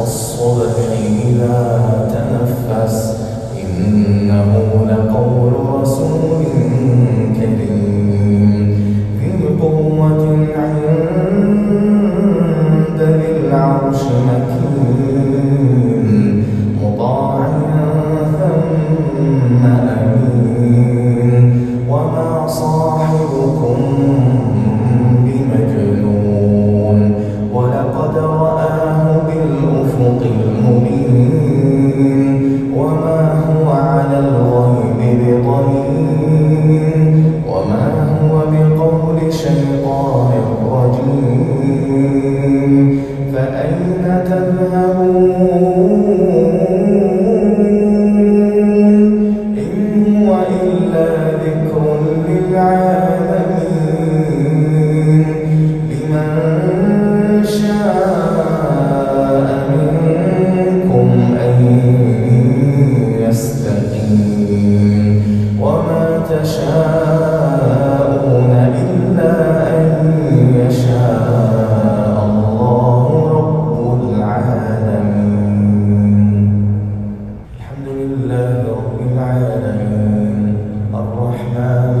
والصبح إذا الرحمن